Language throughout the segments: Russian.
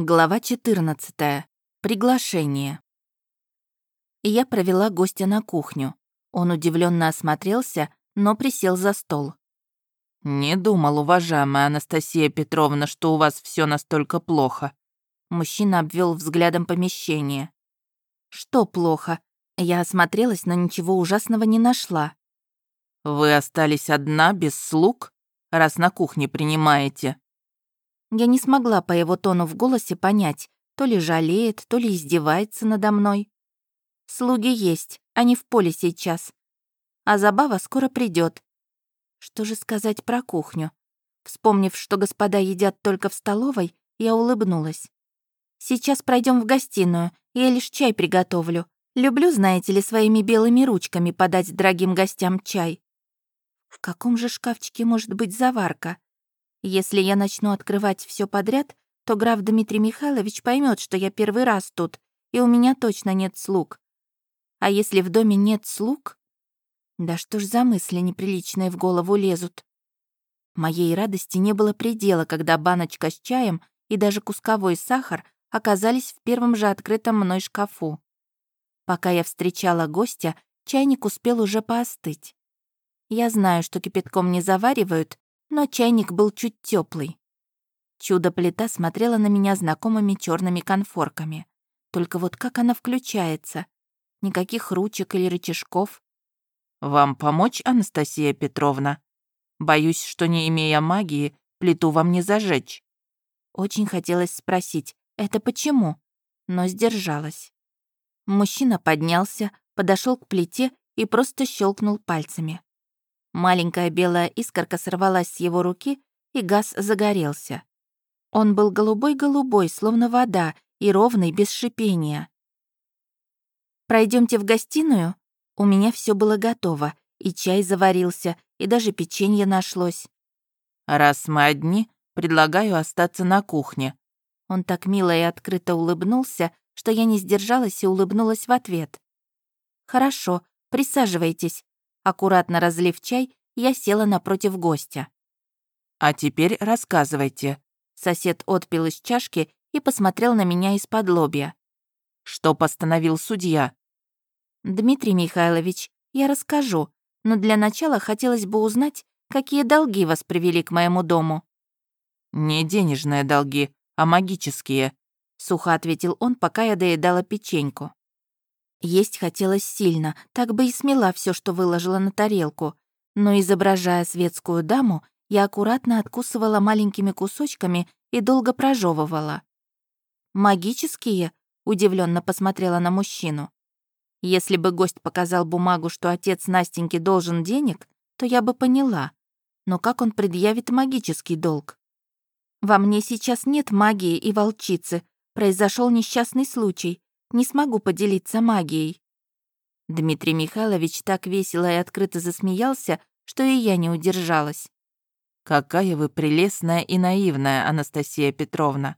Глава 14. Приглашение. Я провела гостя на кухню. Он удивленно осмотрелся, но присел за стол. «Не думал, уважаемая Анастасия Петровна, что у вас все настолько плохо». Мужчина обвел взглядом помещение. «Что плохо?» Я осмотрелась, но ничего ужасного не нашла. «Вы остались одна, без слуг, раз на кухне принимаете?» Я не смогла по его тону в голосе понять, то ли жалеет, то ли издевается надо мной. Слуги есть, они в поле сейчас. А забава скоро придет. Что же сказать про кухню? Вспомнив, что господа едят только в столовой, я улыбнулась. Сейчас пройдем в гостиную, я лишь чай приготовлю. Люблю, знаете ли, своими белыми ручками подать дорогим гостям чай. В каком же шкафчике может быть заварка? Если я начну открывать все подряд, то граф Дмитрий Михайлович поймет, что я первый раз тут, и у меня точно нет слуг. А если в доме нет слуг? Да что ж за мысли неприличные в голову лезут? Моей радости не было предела, когда баночка с чаем и даже кусковой сахар оказались в первом же открытом мной шкафу. Пока я встречала гостя, чайник успел уже поостыть. Я знаю, что кипятком не заваривают, но чайник был чуть теплый. Чудо-плита смотрела на меня знакомыми черными конфорками. Только вот как она включается? Никаких ручек или рычажков. «Вам помочь, Анастасия Петровна? Боюсь, что не имея магии, плиту вам не зажечь». Очень хотелось спросить, это почему? Но сдержалась. Мужчина поднялся, подошел к плите и просто щелкнул пальцами. Маленькая белая искорка сорвалась с его руки, и газ загорелся. Он был голубой-голубой, словно вода, и ровный, без шипения. Пройдемте в гостиную?» У меня все было готово, и чай заварился, и даже печенье нашлось. «Раз мы одни, предлагаю остаться на кухне». Он так мило и открыто улыбнулся, что я не сдержалась и улыбнулась в ответ. «Хорошо, присаживайтесь. Аккуратно разлив чай, я села напротив гостя. «А теперь рассказывайте». Сосед отпил из чашки и посмотрел на меня из-под лобья. «Что постановил судья?» «Дмитрий Михайлович, я расскажу, но для начала хотелось бы узнать, какие долги вас привели к моему дому». «Не денежные долги, а магические», — сухо ответил он, пока я доедала печеньку. Есть хотелось сильно, так бы и смела все, что выложила на тарелку. Но, изображая светскую даму, я аккуратно откусывала маленькими кусочками и долго прожевывала. «Магические?» — удивленно посмотрела на мужчину. Если бы гость показал бумагу, что отец Настеньки должен денег, то я бы поняла. Но как он предъявит магический долг? Во мне сейчас нет магии и волчицы. Произошел несчастный случай не смогу поделиться магией». Дмитрий Михайлович так весело и открыто засмеялся, что и я не удержалась. «Какая вы прелестная и наивная, Анастасия Петровна.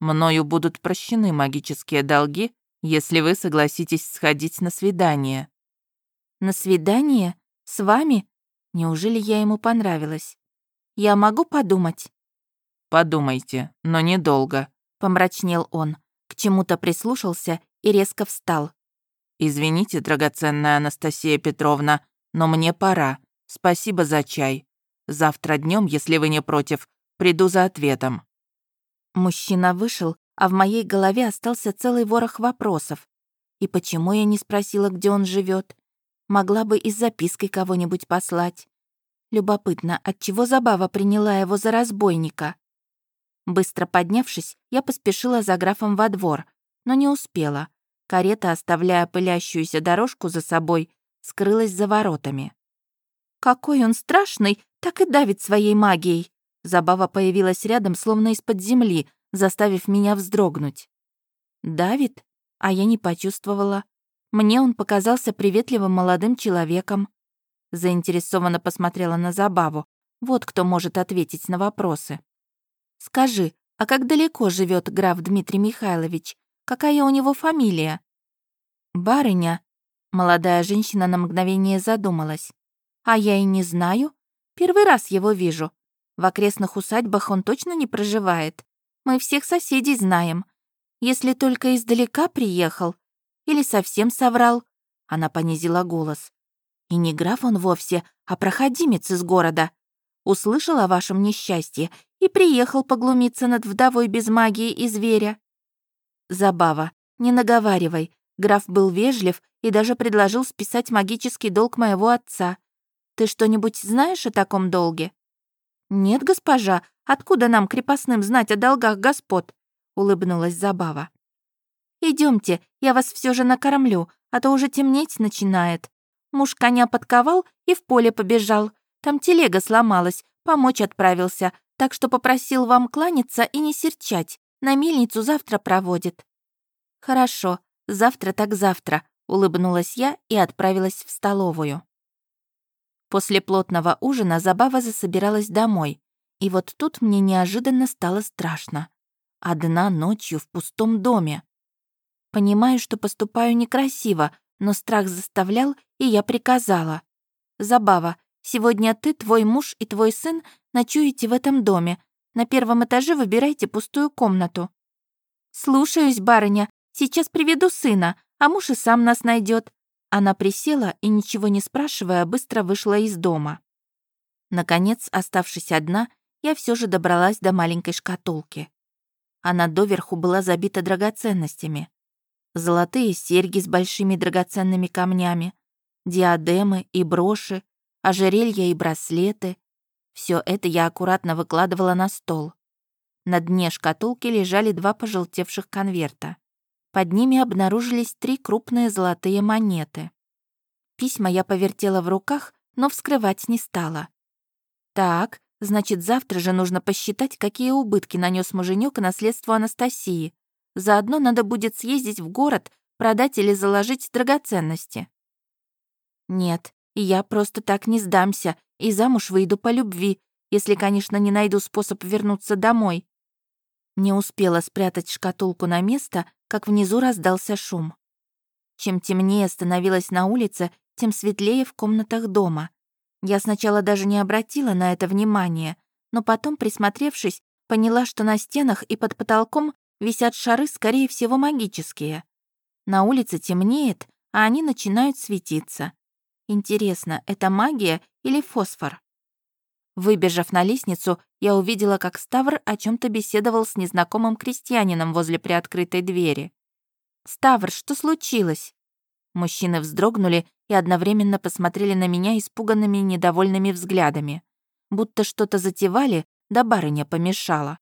Мною будут прощены магические долги, если вы согласитесь сходить на свидание». «На свидание? С вами? Неужели я ему понравилась? Я могу подумать?» «Подумайте, но недолго», — помрачнел он к чему-то прислушался и резко встал. «Извините, драгоценная Анастасия Петровна, но мне пора. Спасибо за чай. Завтра днем, если вы не против, приду за ответом». Мужчина вышел, а в моей голове остался целый ворох вопросов. И почему я не спросила, где он живет? Могла бы и с запиской кого-нибудь послать. Любопытно, отчего Забава приняла его за разбойника? Быстро поднявшись, я поспешила за графом во двор, но не успела. Карета, оставляя пылящуюся дорожку за собой, скрылась за воротами. «Какой он страшный, так и давит своей магией!» Забава появилась рядом, словно из-под земли, заставив меня вздрогнуть. «Давит?» А я не почувствовала. Мне он показался приветливым молодым человеком. Заинтересованно посмотрела на Забаву. Вот кто может ответить на вопросы. Скажи, а как далеко живет граф Дмитрий Михайлович? Какая у него фамилия?» «Барыня». Молодая женщина на мгновение задумалась. «А я и не знаю. Первый раз его вижу. В окрестных усадьбах он точно не проживает. Мы всех соседей знаем. Если только издалека приехал. Или совсем соврал. Она понизила голос. И не граф он вовсе, а проходимец из города. Услышал о вашем несчастье и приехал поглумиться над вдовой без магии и зверя. Забава, не наговаривай. Граф был вежлив и даже предложил списать магический долг моего отца. Ты что-нибудь знаешь о таком долге? Нет, госпожа, откуда нам, крепостным, знать о долгах господ? улыбнулась Забава. Идемте, я вас все же накормлю, а то уже темнеть начинает. Муж коня подковал и в поле побежал. Там телега сломалась, помочь отправился, так что попросил вам кланяться и не серчать. На мельницу завтра проводит». «Хорошо, завтра так завтра», — улыбнулась я и отправилась в столовую. После плотного ужина Забава засобиралась домой, и вот тут мне неожиданно стало страшно. Одна ночью в пустом доме. Понимаю, что поступаю некрасиво, но страх заставлял, и я приказала. «Забава, сегодня ты, твой муж и твой сын ночуете в этом доме. На первом этаже выбирайте пустую комнату». «Слушаюсь, барыня. Сейчас приведу сына, а муж и сам нас найдет. Она присела и, ничего не спрашивая, быстро вышла из дома. Наконец, оставшись одна, я все же добралась до маленькой шкатулки. Она доверху была забита драгоценностями золотые серьги с большими драгоценными камнями, диадемы и броши, ожерелья и браслеты. Все это я аккуратно выкладывала на стол. На дне шкатулки лежали два пожелтевших конверта. Под ними обнаружились три крупные золотые монеты. Письма я повертела в руках, но вскрывать не стала. Так, значит, завтра же нужно посчитать, какие убытки нанес муженек наследству Анастасии, Заодно надо будет съездить в город, продать или заложить драгоценности. Нет, я просто так не сдамся и замуж выйду по любви, если, конечно, не найду способ вернуться домой. Не успела спрятать шкатулку на место, как внизу раздался шум. Чем темнее становилось на улице, тем светлее в комнатах дома. Я сначала даже не обратила на это внимания, но потом, присмотревшись, поняла, что на стенах и под потолком висят шары, скорее всего, магические. На улице темнеет, а они начинают светиться. Интересно, это магия или фосфор? Выбежав на лестницу, я увидела, как Ставр о чем то беседовал с незнакомым крестьянином возле приоткрытой двери. «Ставр, что случилось?» Мужчины вздрогнули и одновременно посмотрели на меня испуганными недовольными взглядами. Будто что-то затевали, да барыня помешала.